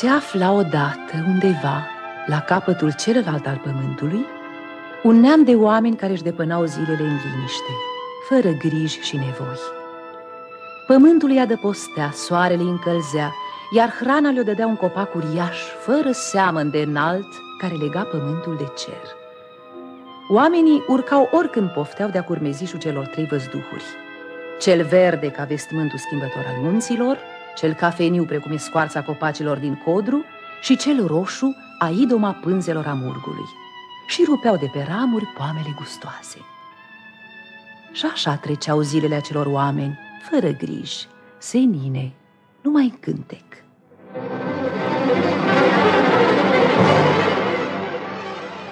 Se afla odată undeva, la capătul celălalt al pământului, un neam de oameni care își depănau zilele în liniște, fără griji și nevoi. Pământul îi adăpostea, soarele îi încălzea, iar hrana le-o dădea un copac uriaș, fără seamăn de înalt, care lega pământul de cer. Oamenii urcau oricând pofteau de-a curmezișul celor trei văzduhuri. Cel verde ca vestmântul schimbător al munților, cel cafeniu precum e scoarța copacilor din codru și cel roșu a idoma pânzelor amurgului. Și rupeau de pe ramuri poamele gustoase. Și așa treceau zilele acelor oameni, fără griji, senine, numai în cântec.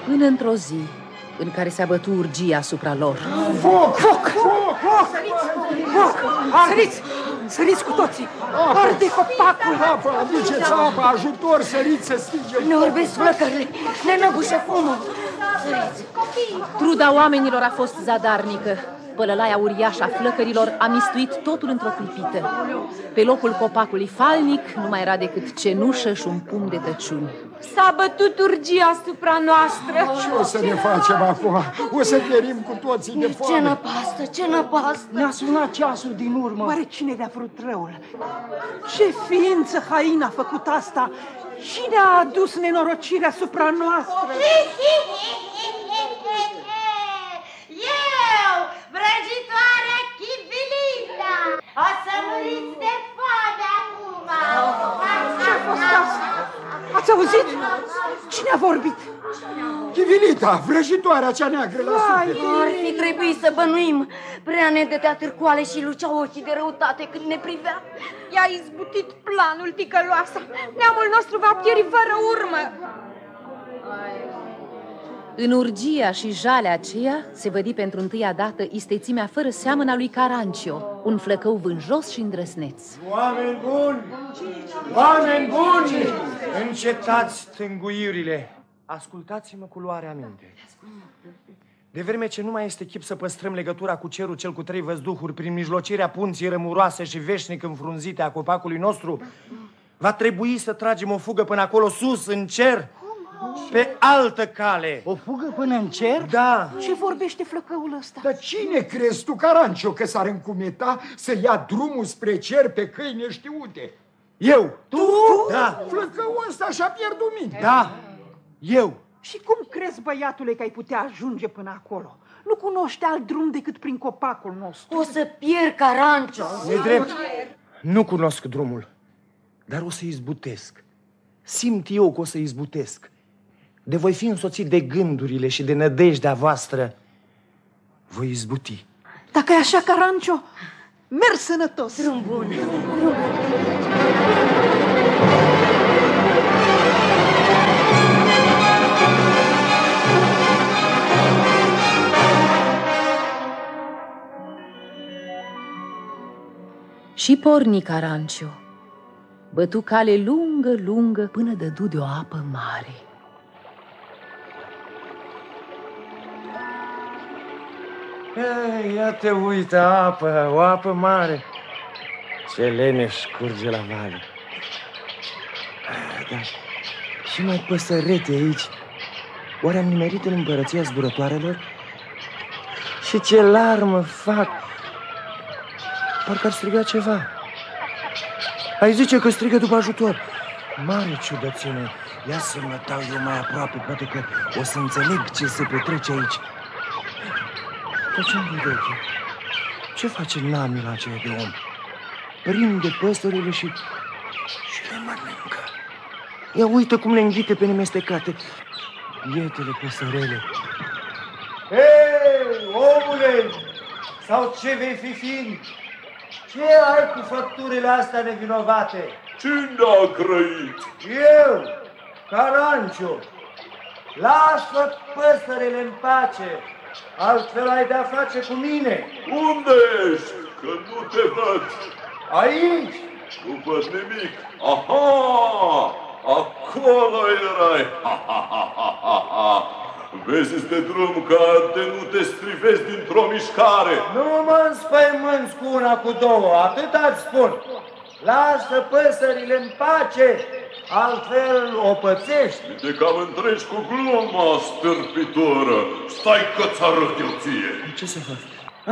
Până într-o zi, în care se abătu urgia asupra lor. Foc! Foc! Foc! Foc! Săriți! Săriți cu toții! Arde copacul! Apă, aduceți apă, ajutor, săriți să stingem! Ne orbesc flăcările, ne năbușe fumul! Săriți! Truda oamenilor a fost zadarnică pălălaia uriașă a flăcărilor a mistuit totul într-o clipită. Pe locul copacului falnic nu mai era decât cenușă și un pum de tăciuni. S-a bătut urgia asupra noastră. Ce o să ne facem acum? O să pierim cu toții de foame. Ce năpastă, ce năpastă! Ne-a sunat ceasul din urmă. Oare cine le-a vrut răul? Ce ființă haină a făcut asta? Cine a adus nenorocirea asupra noastră? vrăjitoarea Chivilita! O să muriți de foame acum! Ce a fost asta? Ați auzit? Cine a vorbit? Chivilita, vrăjitoarea cea neagră la suflet. Ar fi trebuit să bănuim. Prea ne dădea târcoale și lucea ochii de răutate când ne privea. I-a izbutit planul, ticăloasa. Neamul nostru va pieri fără urmă. În urgia și jalea aceea se vădi pentru întâia dată istețimea fără seamănă a lui Carancio, un flăcău vânjos și îndrăsneț. Oameni buni! Oameni buni! Încetați tânguiurile! Ascultați-mă cu luarea minte. De vreme ce nu mai este chip să păstrăm legătura cu cerul cel cu trei văzduhuri prin mijlocirea punții rămuroase și veșnic înfrunzite a copacului nostru, va trebui să tragem o fugă până acolo sus, în cer, pe altă cale. O fugă până în cer? Da. Ce vorbește flăcăul ăsta? Dar cine crezi tu, Carancio, că s-ar încumeta să ia drumul spre cer pe căi neștiute? Eu. Tu? Da. Flăcăul ăsta și-a pierdut minte. Da. Eu. Și cum crezi, băiatule, că ai putea ajunge până acolo? Nu cunoște alt drum decât prin copacul nostru. O să pierd Carancio. E drept. Nu cunosc drumul, dar o să izbutesc. Simt eu că o să izbutesc de voi fi însoțit de gândurile și de nădejdea voastră, voi izbuti. Dacă e așa, Carancio, merg sănătos. Drum bun. Și porni Carancio. Bătu cale lungă, lungă, până dădu de o apă mare. Ia te uită, apă, o apă mare. Ce lene scurge la vale. Da, și mai păsărete aici. Oare am nimerit în împărăția zburătoarelor? Și ce larmă fac! Parcă ar striga ceva. Ai zice că strigă după ajutor. Mare ciudățenie. Ia să mă dau eu mai aproape, poate că o să înțeleg ce se petrece aici. Tăceam din ochii. Ce face namila aceea de om? Prinde păsările și... și le mănâncă. Ia uite cum le înghite pe nemestecate. Ietele păsărele. Hei, omule! Sau ce vei fi fiind? Ce ai cu făpturile astea nevinovate? Cine a grăit? Eu, Carancio. Lasă păsările în pace. Altfel ai de-a face cu mine. Unde ești? Că nu te văd. Aici. Nu văd nimic. Aha! Acolo erai. Ha, ha, ha, ha, ha, ha. Vezi de drum ca de nu te strivezi dintr-o mișcare. Nu mă înspăimânți cu una, cu două, atât îți spun. Lasă păsările în pace altfel o pățești. De cam întregi cu gluma stârpitoră. Stai că ți arăt eu ție. Ce să fac?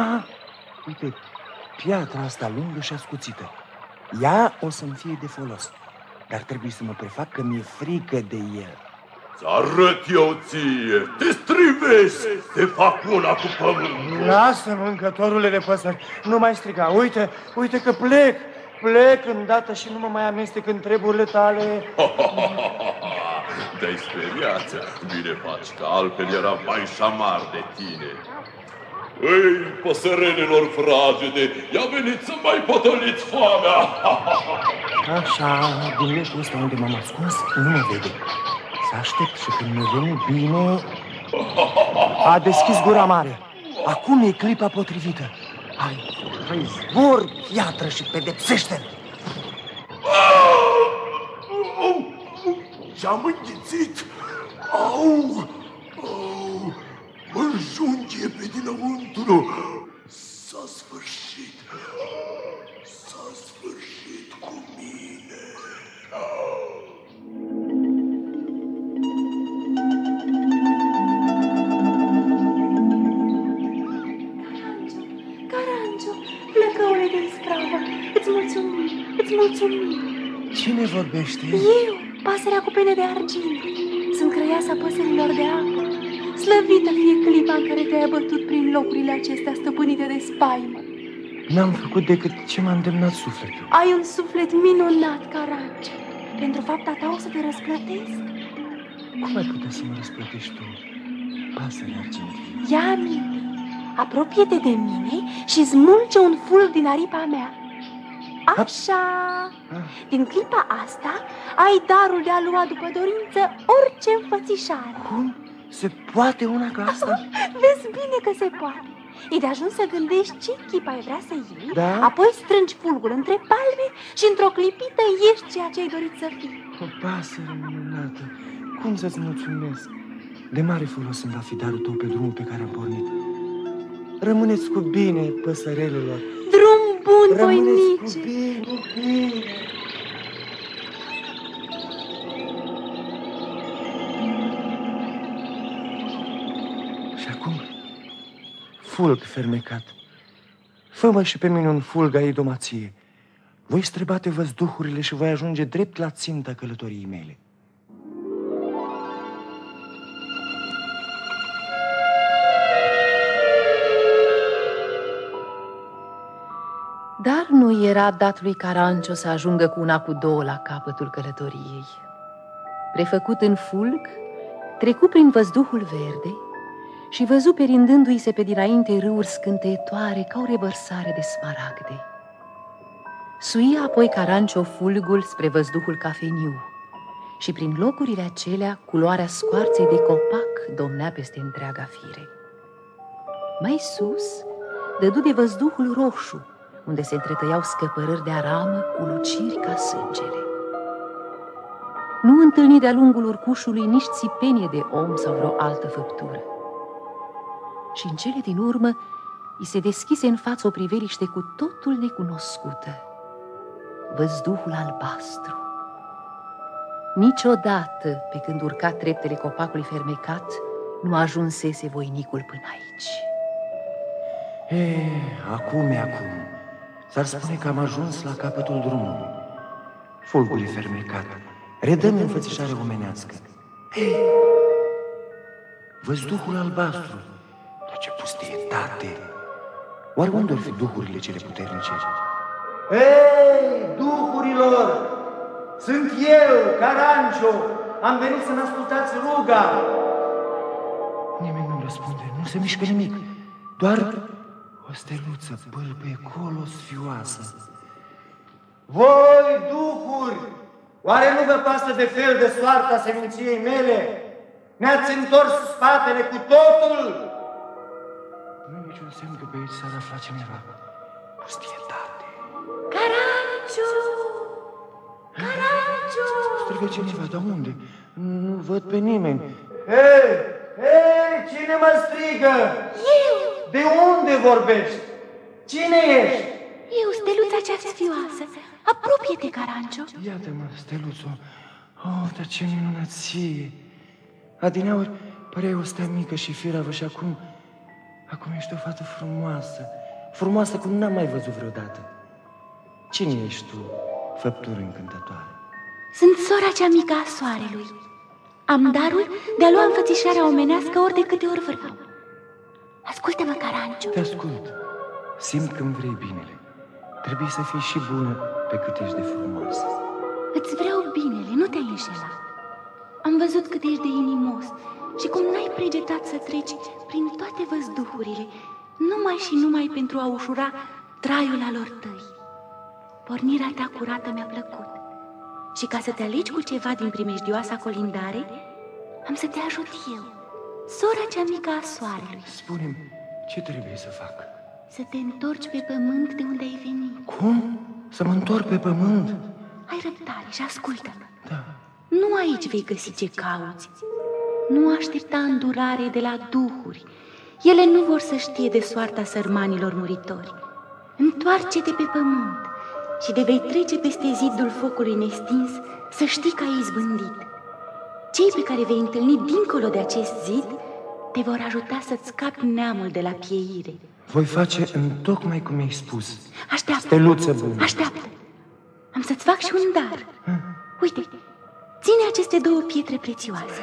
Aha, uite, piatra asta lungă și ascuțită. Ea o să-mi fie de folos. Dar trebuie să mă prefac că mi-e frică de el. Ți arăt eu ție. Te strivezi. Te fac una cu pământ. Lasă mâncătorule de păsări, nu mai striga. Uite, uite că plec. Plec îndată și nu mă mai amestec în treburile tale. Te-ai speriat. Bine faci, că altfel era mai șamar de tine. Ei, păsărenilor fragede, ia veniți să mai potoliți foamea! Așa, din locul ăsta unde m-am ascuns, nu mă vede. Să aștept și când mi-e venit bine... A deschis gura mare. Acum e clipa potrivită. Hai, hai, zbor, piatră și pedepsește-l. Și-am înghițit! Au! Au! Mă înjunghie pe dinăuntru! S-a sfârșit! Mulțumim, îți mulțumim. Cine vorbește? Eu, pasărea cu pene de argint, sunt crăiasa păsărilor de apă. Slăvită fie clipa în care te-ai bătut prin locurile acestea stăpânite de spaimă. N-am făcut decât ce m-a îndemnat sufletul. Ai un suflet minunat, Carancio. Pentru fapta ta o să te răsplătesc. Cum ai putea să mă răsplătești tu, pasăre argintie? Ia aminte, apropie-te de mine și smulge un fulg din aripa mea. Așa! Din clipa asta ai darul de a lua după dorință orice înfățișare. Cum? Se poate una ca asta? Vezi bine că se poate. E de ajuns să gândești ce chip ai vrea să iei, Da? apoi strângi fulgul între palme și într-o clipită ești ceea ce ai dorit să fii. O pasăre minunată, cum să-ți mulțumesc? De mare folos îmi va fi darul tău pe drumul pe care am pornit. Rămâneți cu bine, păsărelilor. Drum bun, Rămâneți cu voinice! bine, bine. Și acum, fulg fermecat. Fă-mă și pe mine un fulg a idomație. Voi străbate văzduhurile și voi ajunge drept la ținta călătoriei mele. Dar nu era dat lui Carancio să ajungă cu una cu două la capătul călătoriei. Prefăcut în fulg, trecu prin văzduhul verde și văzu perindându-i se pe dinainte râuri scânteietoare ca o revărsare de smaragde. Sui apoi Carancio fulgul spre văzduhul cafeniu și prin locurile acelea culoarea scoarței de copac domnea peste întreaga fire. Mai sus, dădu de văzduhul roșu, unde se întretăiau scăpărări de aramă cu luciri ca sângele. Nu întâlni de-a lungul urcușului nici țipenie de om sau vreo altă făptură. Și în cele din urmă îi se deschise în față o priveliște cu totul necunoscută. Văzduhul albastru. Niciodată, pe când urca treptele copacului fermecat, nu ajunsese voinicul până aici. E, acum e acum. S-ar spune că am ajuns la capătul drumului. Fulgul e fermecat. Redăm înfățișare omenească. Ei, văzduhul albastru. Dar ce pustietate! Oare unde ar fi duhurile cele puternice? Ei, duhurilor! Sunt eu, Carancio! Am venit să-mi ascultați ruga! Nimeni nu răspunde, nu se mișcă nimic. Doar o steluță bâlbâie colo sfioasă. Voi, duhuri, oare nu vă pasă de fel de soarta seminției mele? Ne-ați întors spatele cu totul? Nu e niciun semn că pe aici s-ar afla cineva. Pustietate. Carancio! Carancio! Strigă cineva, dar unde? Nu văd pe nimeni. Hei, hei, cine mă strigă? Eu! De unde vorbești? Cine ești? Eu, steluța cea sfioasă. Apropie-te, Carancio. Iată-mă, steluțo, Oh, dar ce minunăție! Adineauri păreai o stea mică și firavă și acum... Acum ești o fată frumoasă. Frumoasă cum n-am mai văzut vreodată. Cine ești tu, făptură încântătoare? Sunt sora cea mică a soarelui. Am darul de a lua înfățișarea omenească ori de câte ori vreau. Ascultă-mă, Caranciu. Te ascult. Simt când vrei binele. Trebuie să fii și bună pe cât ești de frumoasă. Îți vreau binele, nu te înșela. Am văzut cât ești de inimos și cum n-ai pregetat să treci prin toate văzduhurile, numai și numai pentru a ușura traiul alor tăi. Pornirea ta curată mi-a plăcut și ca să te alegi cu ceva din primejdioasa colindare, am să te ajut eu, sora cea mică a soarelui. Spune-mi, ce trebuie să fac? Să te întorci pe pământ de unde ai venit. Cum? Să mă întorc pe pământ? Ai răbdare și ascultă-mă. Da. Nu aici vei găsi ce cauți. Nu aștepta îndurare de la duhuri. Ele nu vor să știe de soarta sărmanilor muritori. Întoarce-te pe pământ și de vei trece peste zidul focului nestins să știi că ai izbândit. Cei pe care vei întâlni dincolo de acest zid te vor ajuta să-ți scapi neamul de la pieire. Voi face în tocmai cum mi-ai spus. Așteaptă! Steluță bună! Așteaptă! Am să-ți fac și un dar. Uite, ține aceste două pietre prețioase.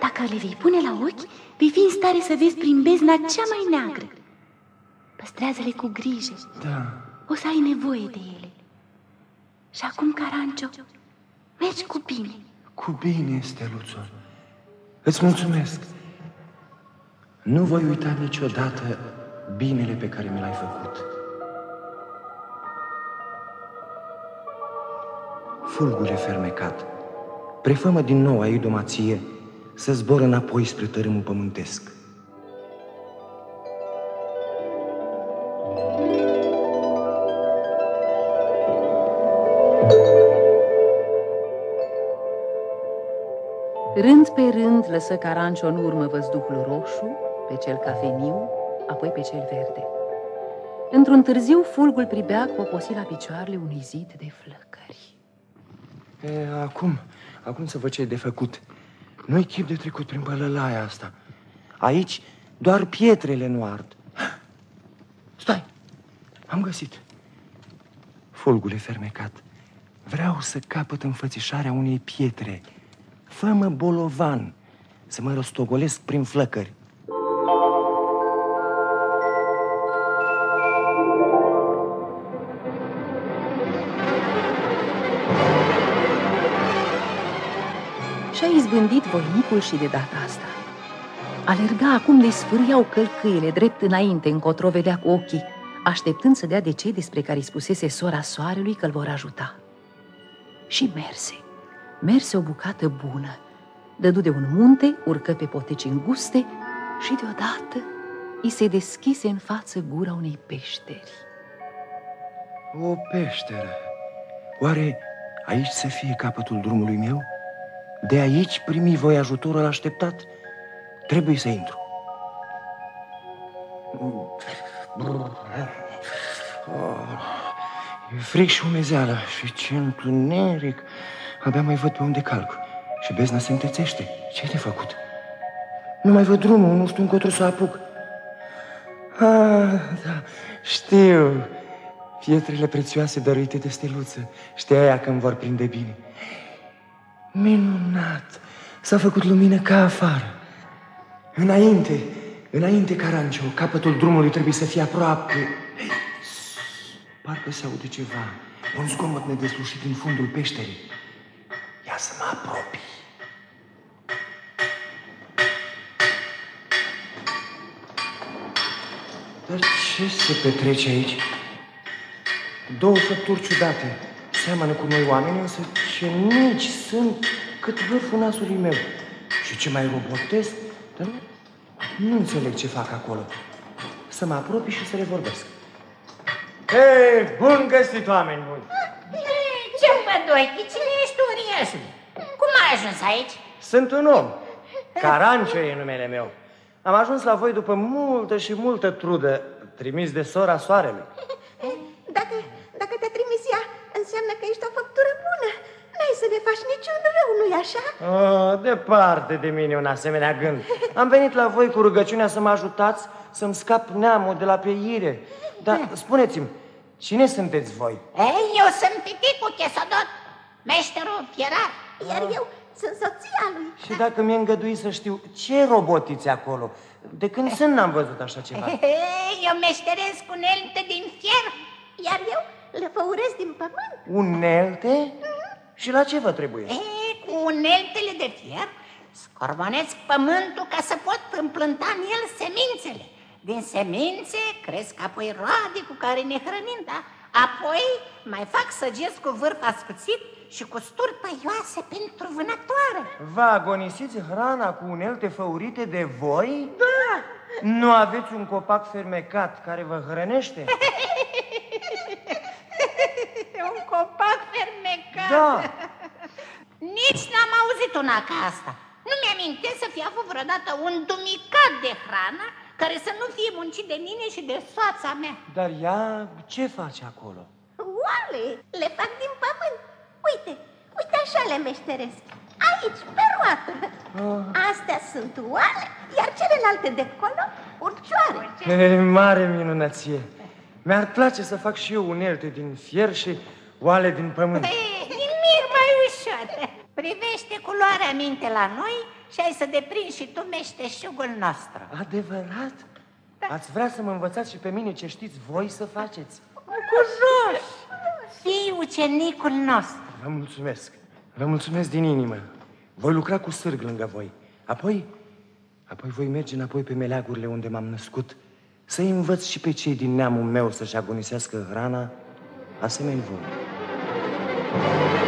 Dacă le vei pune la ochi, vei fi în stare să vezi prin bezna cea mai neagră. Păstrează-le cu grijă. Da. O să ai nevoie de ele. Și acum, Carancio, mergi cu bine. Cu bine, Steluțo. Îți mulțumesc. Nu voi uita niciodată binele pe care mi l-ai făcut. Fulgure fermecat, prefămă din nou a idomație să zboră înapoi spre tărâmul pământesc. Rând pe rând lăsă Carancio în urmă văzduhul roșu, pe cel cafeniu, apoi pe cel verde. Într-un târziu, fulgul pribeac poposi la picioarele unui zid de flăcări. E, acum, acum să văd ce e de făcut. Nu-i chip de trecut prin bălălaia asta. Aici doar pietrele nu ard. Stai! Am găsit. Fulgule fermecat. Vreau să capăt înfățișarea unei pietre. Fă-mă bolovan, să mă rostogolesc prin flăcări. Și-a izbândit voinicul și de data asta. Alerga acum de sfârșiau călcâiele drept înainte, încotro vedea cu ochii, așteptând să dea de cei despre care îi spusese sora soarelui că îl vor ajuta. Și merse, merse o bucată bună, dădu de un munte, urcă pe poteci înguste și deodată îi se deschise în față gura unei peșteri. O peșteră. Oare aici să fie capătul drumului meu? De aici primi voi ajutorul așteptat? Trebuie să intru. Oh, e fric și umezeală și ce întuneric. Abia mai văd pe unde calc. Și bezna se întețește. Ce de făcut? Nu mai văd drumul, nu știu încotro să apuc. Ah, da, știu. Pietrele prețioase dăruite de steluță. Știa ea că îmi vor prinde bine. Minunat! S-a făcut lumină ca afară. Înainte, înainte, Carancio, capătul drumului trebuie să fie aproape. Hei, parcă se aude ceva. Un zgomot nedeslușit din fundul peșterii. Ia să mă apropii. Dar ce se petrece aici? Două făpturi ciudate. Seamănă cu noi oameni, însă ce mici sunt cât vârful nasului meu. Și ce mai robotesc, dar nu, nu înțeleg ce fac acolo. Să mă apropii și să le vorbesc. Hei, bun găsit, oameni buni! Ce mă doi, cine ești tu, uriașul? Cum ai ajuns aici? Sunt un om. Carancio e numele meu. Am ajuns la voi după multă și multă trudă, trimis de sora soarelui. Dacă, dacă te-a trimis ea, înseamnă că ești o făptură bună. N-ai să ne faci niciun nu-i așa? Oh, departe de mine un asemenea gând. Am venit la voi cu rugăciunea să mă ajutați să-mi scap neamul de la peire. Dar spuneți-mi, cine sunteți voi? Ei, eu sunt Piticul Chesodot, meșterul fierar. Iar eu sunt soția lui. Și dacă mi-e îngăduit să știu, ce robotiți acolo? De când sunt n-am văzut așa ceva. Ei, eu meșteresc unelte din fier. Iar eu le făuresc din pământ. Unelte? Și la ce vă trebuie? Ei, cu uneltele de fier scormonesc pământul ca să pot împlânta în el semințele. Din semințe cresc apoi roade cu care ne hrănim, da? Apoi mai fac săgeți cu vârf ascuțit și cu sturi păioase pentru vânătoare. Vă agonisiți hrana cu unelte făurite de voi? Da! Nu aveți un copac fermecat care vă hrănește? un copac fermecat. Da. Nici n-am auzit una ca asta. Nu mi-amintesc să fi avut vreodată un dumicat de hrană care să nu fie muncit de mine și de soața mea. Dar ea ce face acolo? Oale, le fac din pământ. Uite, uite așa le meșteresc. Aici, pe roată. Astea sunt oale, iar celelalte de acolo, urcioare. E, mare minunăție! Mi-ar place să fac și eu unelte din fier și oale din pământ. Ei, nimic mai ușor. Privește culoarea minte la noi și ai să deprinzi și tu meșteșugul nostru. Adevărat? Ați vrea să mă învățați și pe mine ce știți voi să faceți? Bucuros! Fii ucenicul nostru. Vă mulțumesc. Vă mulțumesc din inimă. Voi lucra cu sârg lângă voi. Apoi, apoi voi merge înapoi pe meleagurile unde m-am născut să-i învăț și pe cei din neamul meu să-și agonisească hrana asemenea voi.